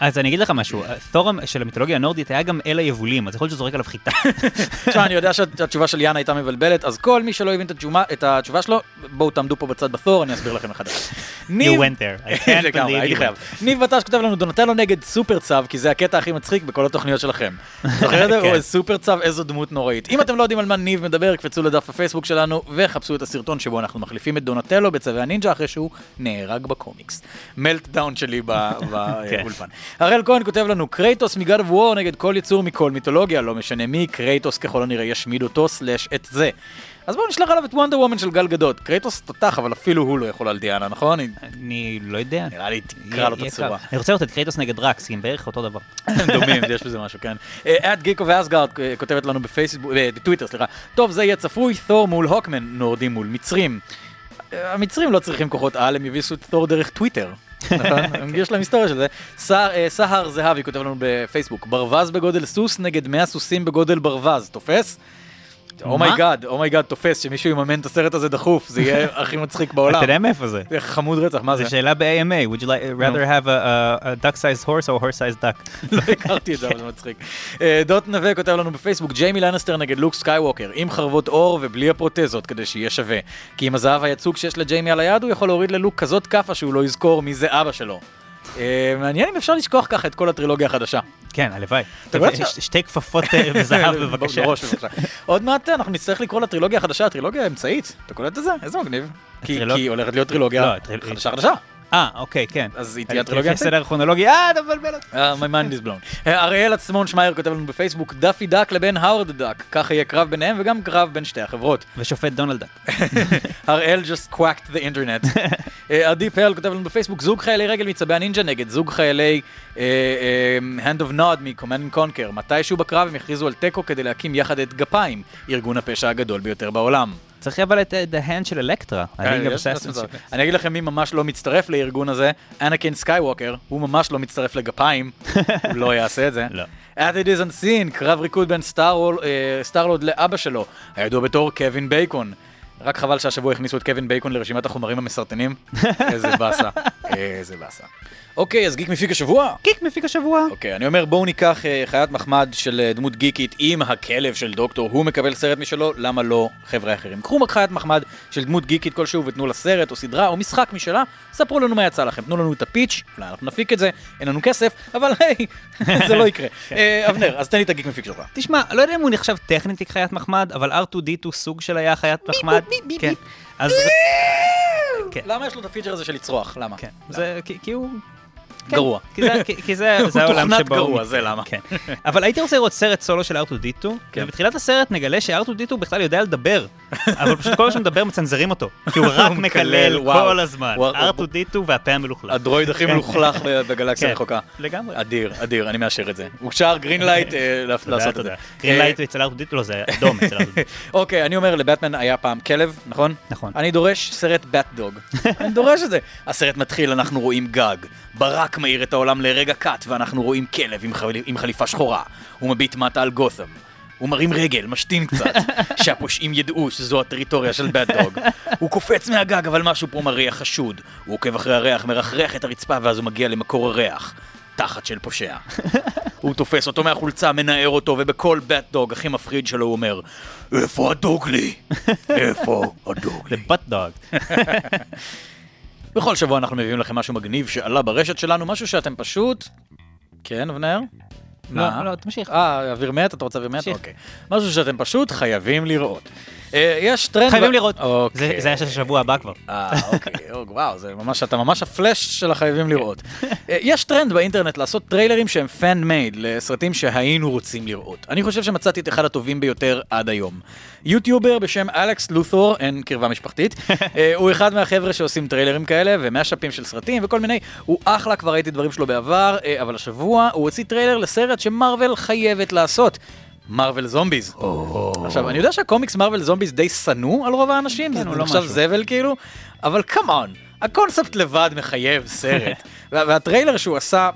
אז אני אגיד לך משהו, תור של המיתולוגיה הנורדית היה גם אל היבולים, אז יכול להיות שהוא זורק עליו חיטה. תשמע, אני יודע שהתשובה של יאן הייתה מבלבלת, אז כל מי שלא הבין את התשובה, שלו, בואו תעמדו פה בצד בתור, אני אסביר לכם מחדש. You went there. I can't believe you. ניב בטש כותב לנו דונטלו נגד סופר צו, כי זה הקטע הכי מצחיק בכל התוכניות שלכם. זוכר את זה? כן. סופר צו, איזו דמות נוראית. אם אתם לא יודעים על מה ניב מדבר, קפצו לדף הפייסבוק שלנו, וחפשו את הסרטון שבו אנחנו מחליפים את דונטלו בצבי הנינג'ה אחרי שהוא נהרג בקומיקס. meltdown שלי כן. באולפן. הראל כהן כותב לנו, קרייטוס מ God of War נגד כל יצור מכל מיתולוגיה, לא משנה מי, קרייטוס ככל הנראה ישמיד אותו, slash את זה. אז בואו נשלח עליו את וונדר וומן של גל גדות. קרייטוס תותח, אבל אפילו הוא לא יכול על דיאנה, נכון? אני לא יודע. נראה לי תקרא לו את הצורה. אני רוצה לראות את קרייטוס נגד כי הם בערך אותו דבר. דומים, יש בזה משהו, כן. at Geek of Asgard אה, כותבת לנו בפייסבוק, אה, בטוויטר, סליחה. טוב, זה יהיה צפוי, תור מול הוקמן, נורדים מול מצרים. אה, המצרים לא צריכים כוחות על, הם יביסו את תור דרך טוויטר. נכון? יש להם היסטוריה של זה. אה, סהר זהבי כותב לנו בפייסבוק, ברווז בגודל סוס נגד 100 סוסים בגודל ברווז, תופס? אומייגאד, אומייגד, תופס, שמישהו יממן את הסרט הזה דחוף, זה יהיה הכי מצחיק בעולם. אתה יודע מאיפה זה? זה חמוד רצח, מה זה? זו שאלה ב-AMA, would you like, rather have a, duck-sized horse or a horse-sized duck? לא הכרתי את זה, אבל זה מצחיק. אה, דותן נווה כותב לנו בפייסבוק, ג'יימי לניסטר נגד לוק סקייווקר, עם חרבות אור ובלי הפרוטזות, כדי שיהיה שווה. כי עם הזהב היצוק שיש לג'יימי על היד, הוא יכול להוריד ללוק כזאת כאפה שהוא לא יזכור מי זה אבא שלו. אה, מעניין אם אפשר לשכוח ככה את כל הטרילוגיה החדשה. כן, הלוואי. שתי כפפות אה, בזהב בבקשה. בראש, בבקשה. עוד מעט אנחנו נצטרך לקרוא לטרילוגיה החדשה, הטרילוגיה האמצעית. אתה קולט את זה? איזה מגניב. כי הולכת להיות טרילוגיה לא, חדשה חדשה. אה, אוקיי, כן. אז היא תהיה הטרילוגיה לפי הסדר הכרונולוגי, אה, אתה מבלבל אותי. Uh, my mind is blown. Uh, אריאל עצמון שמייר כותב לנו בפייסבוק, דאפי דאק לבין האוורד דאק. ככה יהיה קרב ביניהם וגם קרב בין שתי החברות. ושופט דונלד דאק. הראל just quacked the internet. אה, עדי פרל כותב לנו בפייסבוק, זוג חיילי רגל מצבי הנינג'ה נגד זוג חיילי אה, אה, Hand of Nod מ-Command and Conquer. מתישהו בקרב הם יכריזו על תיקו כדי להקים יחד את גפיים, ארגון הפשע הגדול ביותר בעולם. צריך אבל את אה, The Hand של אלקטרה. מצב. אני אגיד לכם מי ממש לא מצטרף לארגון הזה, אנקין סקייווקר, הוא ממש לא מצטרף לגפיים, הוא לא יעשה את זה. לא. At it is unseen, קרב ריקוד בין סטארלורד- אה, סטארלורד לאבא שלו, הידוע בתור קווין בייקון. רק חבל שהשבוע הכניסו את קווין בייקון לרשימת החומרים המסרטנים. איזה באסה, איזה באסה. אוקיי, אז גיק מפיק השבוע. גיק מפיק השבוע. אוקיי, אני אומר בואו ניקח אה, חיית מחמד של אה, דמות גיקית אם הכלב של דוקטור, הוא מקבל סרט משלו, למה לא חבר'ה אחרים? קחו חיית מחמד של דמות גיקית כלשהו ותנו לה סרט או סדרה או משחק משלה, ספרו לנו מה יצא לכם, תנו לנו את הפיץ', אולי אנחנו נפיק את זה, אין לנו כסף, אבל היי, זה לא יקרה. אה, אבנר, אז תן לי את הגיק מפיק שלך. תשמע, לא יודע אם הוא נחשב טכנית כחיית מחמד, אבל R2D2 סוג של היה חיית מחמד. כן. אז... כן. למה יש לו את הפיצ'ר הזה של לצרוח? למה? כן. זה כי הוא... כן. גרוע. כי זה- הוא העולם שבו... הוא גרוע, זה למה. כן. אבל הייתי רוצה לראות סרט סולו של R2D2, כן. ובתחילת הסרט נגלה ש-R2D2 בכלל יודע לדבר, אבל פשוט כל מה שהוא מדבר מצנזרים אותו, כי הוא רק הוא מקלל. כל הזמן. הוא- R2D2 והפה המלוכלך. הדרויד הכי מלוכלך בגלקסיה כן. הרחוקה. לגמרי. אדיר, אדיר, אני מאשר את זה. אושר green light אה, לעשות את זה. green אה, אצל R2D2, לא, זה אדום אצל R2D2. אוקיי, אני אומר, לבטמן היה פעם כלב, נכון? נכון. אני דורש סרט Bat Dog. אני דורש את זה. הסרט מתחיל, אנחנו רואים גג. ברק מאיר את העולם לרגע cut, ואנחנו רואים כלב עם, חל... עם חליפה שחורה. הוא מביט מטה על גות'ם. הוא מרים רגל, משתין קצת, שהפושעים ידעו שזו הטריטוריה של באט דוג. הוא קופץ מהגג, אבל משהו פה מריח חשוד. הוא עוקב אחרי הריח, מרחרח את הרצפה, ואז הוא מגיע למקור הריח. תחת של פושע. הוא תופס אותו מהחולצה, מנער אותו, ובקול באט דוג הכי מפחיד שלו הוא אומר, איפה הדוגלי? איפה הדוגלי? בת דוג. בכל שבוע אנחנו מביאים לכם משהו מגניב שעלה ברשת שלנו, משהו שאתם פשוט... כן, אבנר? לא, לא, תמשיך. אה, אוויר מת? אתה רוצה אוויר מת? אוקיי. משהו שאתם פשוט חייבים לראות. אה, יש טרנד... חייבים לראות. אוקיי. זה היה של השבוע הבא כבר. אה, אוקיי, וואו, זה ממש, אתה ממש הפלאש של החייבים לראות. אה, יש טרנד באינטרנט לעשות טריילרים שהם fan made לסרטים שהיינו רוצים לראות. אני חושב שמצאתי את אחד הטובים ביותר עד היום. יוטיובר בשם אלכס לות'ור, אין קרבה משפחתית, אה, הוא אחד מהחבר'ה שעושים טריילרים כאלה ומאשאפים של סרטים וכל מיני, הוא אחלה, כבר ראיתי דברים שלו בעבר, אבל השבוע הוא הוציא טריילר לסרט שמרוויל חייבת לעשות. מרוויל זומביז. עכשיו, אני יודע שהקומיקס מרוויל זומביז די שנוא על רוב האנשים, כן, זה לא נחשב משהו. זבל כאילו, אבל come on, הקונספט לבד מחייב סרט. וה- והטריילר שהוא עשה,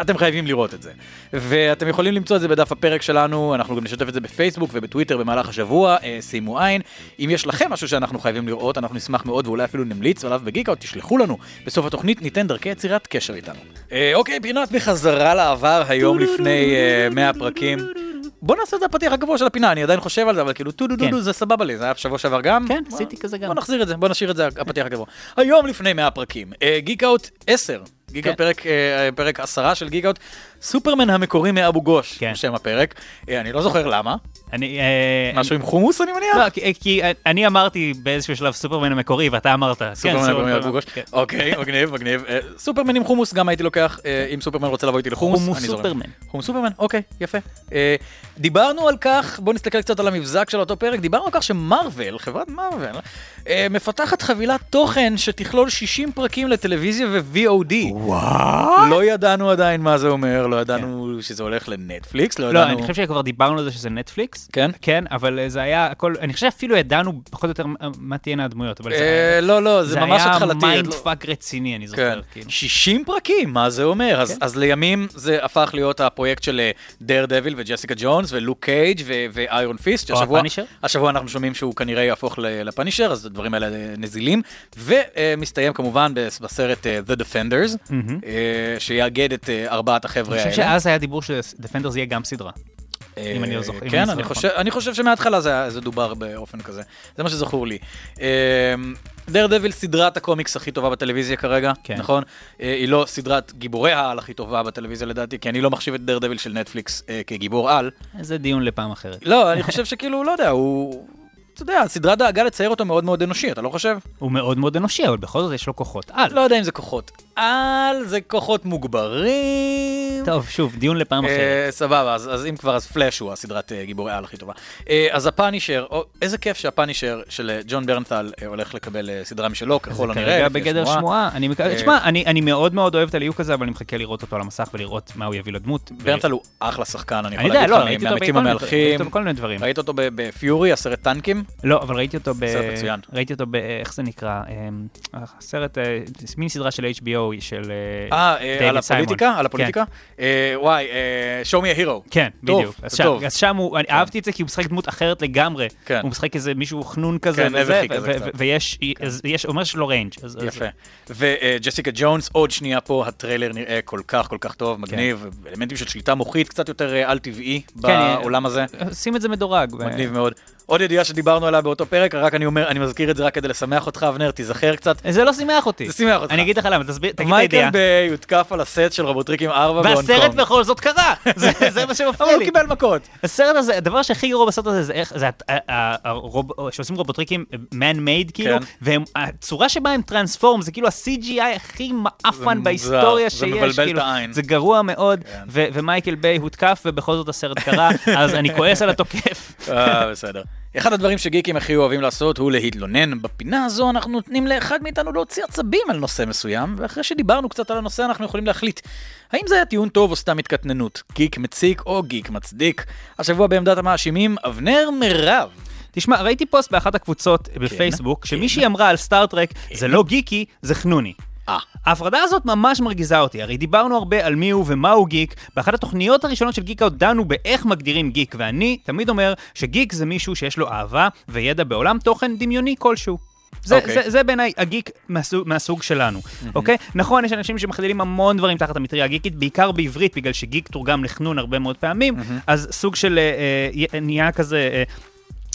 אתם חייבים לראות את זה. ואתם יכולים למצוא את זה בדף הפרק שלנו, אנחנו גם נשתף את זה בפייסבוק ובטוויטר במהלך השבוע, אה, שימו עין. אם יש לכם משהו שאנחנו חייבים לראות, אנחנו נשמח מאוד ואולי אפילו נמליץ עליו בגיקאוט, תשלחו לנו. בסוף התוכנית ניתן דרכי יצירת קשר איתנו. אה, אוקיי, פינת בחזרה לעבר היום לפני אה, 100 פרקים. בוא נעשה את הפתיח הגבוה של הפינה, אני עדיין חושב על זה, אבל כאילו טו דו דו. דו זה סבבה לי, זה היה בשבוע שעבר גם. כן, עשיתי כזה גם. בוא נחזיר את זה, בוא נשאיר את זה, הפתיח הגבוה. היום לפני 100 פרקים, גיק אאוט 10, גיק אאוט כן. פרק, אה, פרק 10 של גיק אאוט, סופרמן המקורי מאבו גוש, כן. שם הפרק, אה, אני לא זוכר למה, אני... אה, משהו עם חומוס אני מניח? לא, כי- כי אני אמרתי באיזשהו שלב סופרמן המקורי, ואתה אמרת. כן, סופרמן המקורי מאבו גוש, כן. אוקיי, מגניב, מגניב, אה, סופרמן עם חומוס גם הייתי לוקח, אה, אם סופרמן רוצה לבוא איתי לחומוס, חומוס. סופרמן. חומוס סופרמן, אוקיי, יפה. אה, דיברנו על כך, בואו נסתכל קצת על המבזק של אותו פרק, דיברנו על כך שמרוויל, חברת מרוויל, אה, מפתחת חבילת תוכן שתכלול 60 פרקים לטלוויזיה ו-VOD. וואו. לא ידענו עדיין מה זה אומר, לא ידענו שזה הולך לנטפליקס, לא לא, ידענו... אני חושב שכבר דיברנו על זה שזה נטפליקס. כן? כן, אבל אה, זה היה הכל, אני חושב שאפילו ידענו פחות או יותר מה- תהיינה הדמויות, אבל זה אה, היה... לא, לא, זה ממש התחלתי. זה היה mind לא- fuck רציני, אני כן, זוכר. כאילו. 60 פרקים, מה זה אומר? אז, כן. אז לימים זה הפך להיות הפרויקט של דרדוויל וג'סיקה ג'ונס ולוק קייג' ואיירון פיסט. או ה Punisher. השבוע אנחנו שומעים שהוא כנראה יהפוך ל- ל Punisher, אז הדברים האלה נזילים. ומסתיים כמובן בס- בסרט אה, The Defenders. אה, שיאגד את אה, ארבעת החבר'ה אני האלה. חושב שאז היה דיבור ש Defenders יהיה גם סדרה. אם אני לא זוכר, כן, אני אני זוכר חושב, אני חושב שמההתחלה זה, דובר באופן כזה. זה מה שזכור לי. דר דביל סדרת הקומיקס הכי טובה בטלוויזיה כרגע, כן. נכון? היא לא סדרת גיבורי העל הכי טובה בטלוויזיה לדעתי, כי אני לא מחשיב את דר דביל של נטפליקס כגיבור על. זה דיון לפעם אחרת. לא, אני חושב שכאילו, לא יודע, הוא... אתה יודע, הסדרה דאגה לצייר אותו מאוד מאוד אנושי, אתה לא חושב? הוא מאוד מאוד אנושי, אבל בכל זאת יש לו כוחות על. לא יודע אם זה כוחות על, זה כוחות מוגברים. טוב, שוב, דיון לפעם אחרת. אה, סבבה, אז, אם כבר, אז פלאש הוא הסדרת אה, גיבורי על הכי טובה. אה, אז הפאנישר, איזה כיף שהפאנישר של ג'ון ברנטל הולך לקבל סדרה משלו, ככל זה הנראה. כרגע לפי בגדר. שמועה. תשמע, אני מאוד מאוד אוהב את הליהוק הזה, אבל אני מחכה לראות אותו על המסך ולראות מה הוא יביא לדמות. ברנטל הוא אחלה שחקן, אני יכול להגיד לא, לך, בכל מיני- ראיתי המהלכים. אותו בכל דברים. ראית אותו בפיורי, הסרט טנקים? לא, אבל ראיתי אותו ב... סרט מצוין. ראיתי אותו ב... איך זה נקרא? אמ, הסרט, מין סדרה של HBO של אה, אה, דיוויד על סיימון. הפוליטיקה? על כן. הפוליטיקה? אה, וואי, אה, show me a hero. כן, בדיוק. אז שם- אני אהבתי את זה כי הוא משחק דמות אחרת לגמרי. כן. הוא משחק איזה מישהו חנון כזה, כן, וזה, נבחי כזה קצת. כן. ויש, אומר שיש לו range. יפה. וג'סיקה ג'ונס, עוד שנייה פה, הטריילר נראה כל כך כל כך טוב, מגניב, אלמנטים של שליטה מוחית, קצת יותר אה, על-טבעי כן, אה, בעולם הזה. שים את זה מדורג. מגניב מאוד. עוד ידיעה שדיברנו עליה באותו פרק, רק אני אומר, אני מזכיר את זה רק כדי לשמח אותך, אבנר, תיזכר קצת. זה לא שימח אותי. זה שימח אותך. אני אגיד לך למה, תסביר, תגיד את מייקל הידיעה. ביי יותקף על הסט של רובוטריקים 4 בהונג והסרט קונג. בכל זאת קרה, זה זה מה אבל שמפריע הוא לי. קיבל מכות. הסרט הזה, הדבר שהכי גרוע בסרט הזה זה איך, זה שעושים רובוטריקים man-made כאילו, כן. והצורה שבה הם טרנספורם, זה כאילו ה-CGI הכי מעפן מוזר, בהיסטוריה שיש, כאילו. זה גרוע מאוד, כן. ומייקל ביי הותקף ובכל זאת הסרט קרה, אז אני כועס על התוקף. בסדר. אחד הדברים שגיקים הכי אוהבים לעשות הוא להתלונן. בפינה הזו אנחנו נותנים לאחד מאיתנו להוציא עצבים על נושא מסוים, ואחרי שדיברנו קצת על הנושא אנחנו יכולים להחליט האם זה היה טיעון טוב או סתם התקטננות, גיק מציק או גיק מצדיק. השבוע בעמדת המאשימים, אבנר מירב. תשמע, ראיתי פוסט באחת הקבוצות כן. בפייסבוק, שמישהי אמרה על סטאר-טרק, זה לא גיקי, זה חנוני. אה, ההפרדה הזאת ממש מרגיזה אותי, הרי דיברנו הרבה על מי הוא ומה הוא גיק, באחת התוכניות הראשונות של גיק אאוט דנו באיך מגדירים גיק, ואני תמיד אומר שגיק זה מישהו שיש לו אהבה וידע בעולם תוכן דמיוני כלשהו. זה, אוקיי. זה, זה בעיניי הגיק מהסוג, מהסוג שלנו, אוקיי? נכון, יש אנשים שמחלילים המון דברים תחת המטריה הגיקית, בעיקר בעברית, בגלל שגיק תורגם לחנון הרבה מאוד פעמים, אז סוג של אה, אה, נהיה כזה... אה,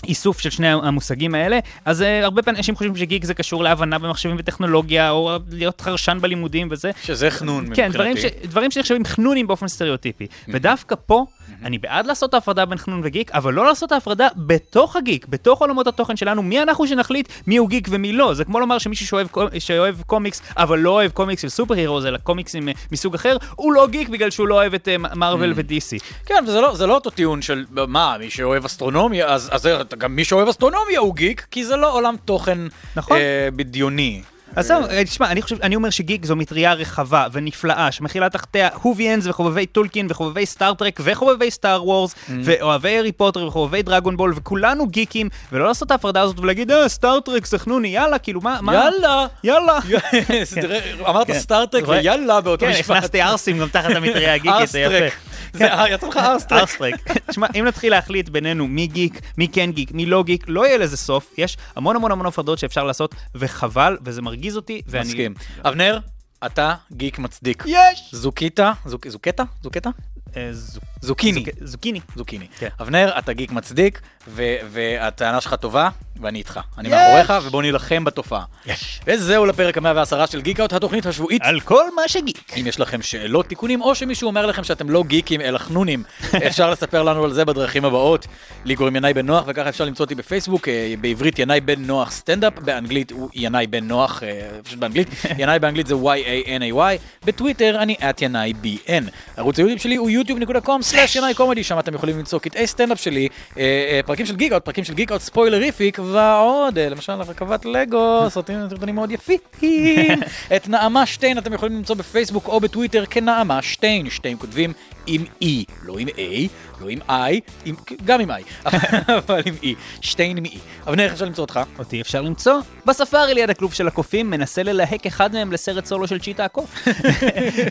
איסוף של שני המושגים האלה, אז uh, הרבה פעמים אנשים חושבים שגיק זה קשור להבנה במחשבים וטכנולוגיה, או להיות חרשן בלימודים וזה. שזה חנון כן, דברים, ש, מבחינתי. דברים שנחשבים חנונים באופן סטריאוטיפי. ודווקא פה, אני בעד לעשות את ההפרדה בין חנון וגיק, אבל לא לעשות את ההפרדה בתוך הגיק, בתוך עולמות התוכן שלנו, מי אנחנו שנחליט מי הוא גיק ומי לא. זה כמו לומר שמישהו שאוהב, שאוהב קומיקס, אבל לא אוהב קומיקס של super hero, אלא קומיקסים אה, מסוג אחר, הוא לא גיק בגלל שהוא לא אוהב את אה, מרוויל ו-DC. כן, וזה לא, זה לא אותו טיעון של מה, מי שאוהב אסטרונומיה, אז, אז גם מי שאוהב אסטרונומיה הוא גיק, כי זה לא עולם תוכן נכון. אה, בדיוני. אז זהו, אה, תשמע, אני חושב, אני אומר שגיק זו מטריה רחבה ונפלאה, שמכילה תחתיה Whovians וחובבי טולקין וחובבי סטאר-טרק וחובבי סטאר וורס ואוהבי הארי פוטר וחובבי דרגון בול וכולנו גיקים, ולא לעשות את ההפרדה הזאת ולהגיד, אה, סטאר-טרק, זה חנוני, יאללה, כאילו, מה, מה? יאללה! יאללה. תראה, אמרת כן. סטארטרק? ויאללה באותו כן, משפט. הכנסתי ערסים גם תחת המטריה הגיקית, זה. יפה. זה- אה, יצא לך ארסטרק. ארסטרק. תשמע, אם נתחיל להחליט בינינו מי גיק, מי כן גיק, מי לא גיק, לא יהיה לזה סוף. יש המון המון המון הפרדות שאפשר לעשות, וחבל, וזה מרגיז אותי, ואני... מסכים. אבנר, אתה גיק מצדיק. יש! זוקיטה, זוק- זוקטה? זוקטה? זו- זוקיני. זוק- זוקיני. זוקיני. כן. אבנר, אתה גיק מצדיק, ו- והטענה שלך טובה, ואני איתך. אני מאחוריך, ובוא נילחם בתופעה. יש. וזהו לפרק המאה ועשרה של גיק אאוט, התוכנית השבועית. על כל מה שגיק. אם יש לכם שאלות, תיקונים, או שמישהו אומר לכם שאתם לא גיקים אלא חנונים, אפשר לספר לנו על זה בדרכים הבאות. לי קוראים ינאי בן נוח, וככה אפשר למצוא אותי בפייסבוק, אה, בעברית ינאי בן נוח סטנדאפ, באנגלית הוא ינאי בן נוח, אה, פשוט באנגלית, ינאי באנגלית זה y-a-n-a-y, בטוויטר אני at ינאי b-n. ערוץ היוטיוב שלי הוא youtube.com/ינאי comedy, שם אתם יכולים למצוא קטעי סטנדאפ שלי, אה, אה, פרקים של גיק-אאוט, פרקים של גיק-אאוט spoilerific, ועוד, אה, למשל הרכבת לגו, סרטים סרטונים מאוד יפים. את נעמה שטיין אתם יכולים למצוא בפייסבוק או בטוויטר כנעמה שטיין, שטיין כותבים עם E, לא עם A, לא עם I, עם, גם עם I, אבל עם E, שטיין עם E. אבנר, איך אפשר למצוא אותך? אותי אפשר למצוא בספארי ליד הכלוב של הקופים, מנסה ללהק אחד מהם לסרט סולו של צ'יטה הקוף.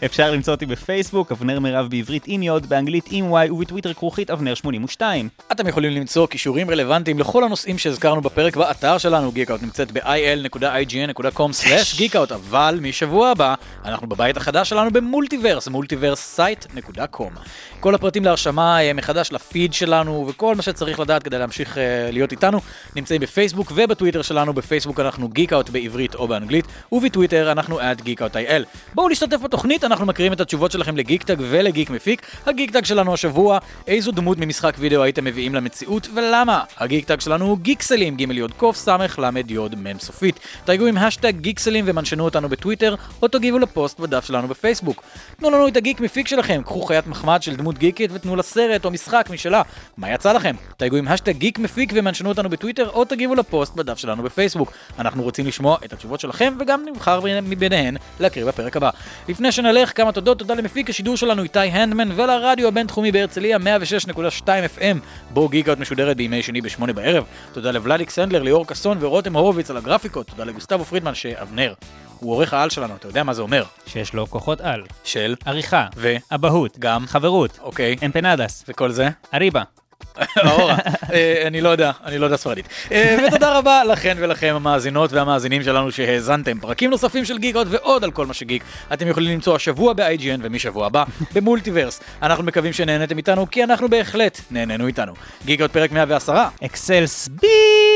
אפשר למצוא אותי בפייסבוק, אבנר מירב בעברית עם יוד, באנגלית עם Y, ובטוויטר כרוכית אבנר 82. אתם יכולים למצוא קישורים רלוונטיים לכל הנושאים שהזכרנו בפרק באתר שלנו, גיקאוט נמצאת ב-il.ign.com/geekout, אבל משבוע הבא אנחנו בבית החדש שלנו במולטיברס, multiversesite.com. כל הפרטים להרשמה אה, מחדש לפיד שלנו וכל מה שצריך לדעת כדי להמשיך אה, להיות איתנו נמצאים בפייסבוק ובטוויטר שלנו, בפייסבוק אנחנו גיקאוט בעברית או באנגלית, ובטוויטר אנחנו at geekout.il. בואו להשתתף בתוכנית, אנחנו מקריאים את התשובות שלכם לגיקטג ולגיק מפיק. הגיקטג שלנו השבוע, איזו דמות ממשחק וידאו הייתם מביאים למציאות ולמה? הגיקטג שלנו הוא גיקסלים, עם ג' יוד קוף סמך ל' יוד מ' סופית. תייגו עם האשטג גיקסלים ומנשנו אותנו בטוויטר, או תגיבו לפוסט בדף שלנו בפייסבוק. תנו לנו את הגיק מפיק שלכם, קחו חיית מחמד של דמות גיקית ותנו לה סרט או משחק משלה. מה יצא לכם? תייגו עם האשטג גיק מפיק ומנשנו אותנו בטוויטר, או תגיבו לפוסט בדף שלנו בפייסבוק. אנחנו רוצים לשמוע את התשובות שלכם, וגם נבחר מביניהן להקריא בפרק הבא. לפני שנלך, כמה תודות, תודה למפיק השידור שלנו איתי הנדמן, ולרדיו הבינתחומי בהרצליה 106.2 FM, בו גיקאוט משודרת בימי שני בשמונה בערב. תודה לבלדיק סנדלר, ליאור קסון ורותם הורוביץ על הגרפיקות. תודה לגוסטבו פרידמן שאבנר. הוא עורך העל שלנו, אתה יודע מה זה אומר. שיש לו כוחות על. של, עריכה. ו, אבהות. גם, חברות. אוקיי, אמפנדס. וכל זה? אריבה. אורה. אה, אני לא יודע, אני לא יודע ספרדית. אה, ותודה רבה לכן ולכם המאזינות והמאזינים שלנו שהאזנתם. פרקים נוספים של גיקות ועוד על כל מה שגיק. אתם יכולים למצוא השבוע ב-IGN ומשבוע הבא במולטיברס. אנחנו מקווים שנהנתם איתנו, כי אנחנו בהחלט נהנינו איתנו. גיקות פרק 110. אקסל סביב!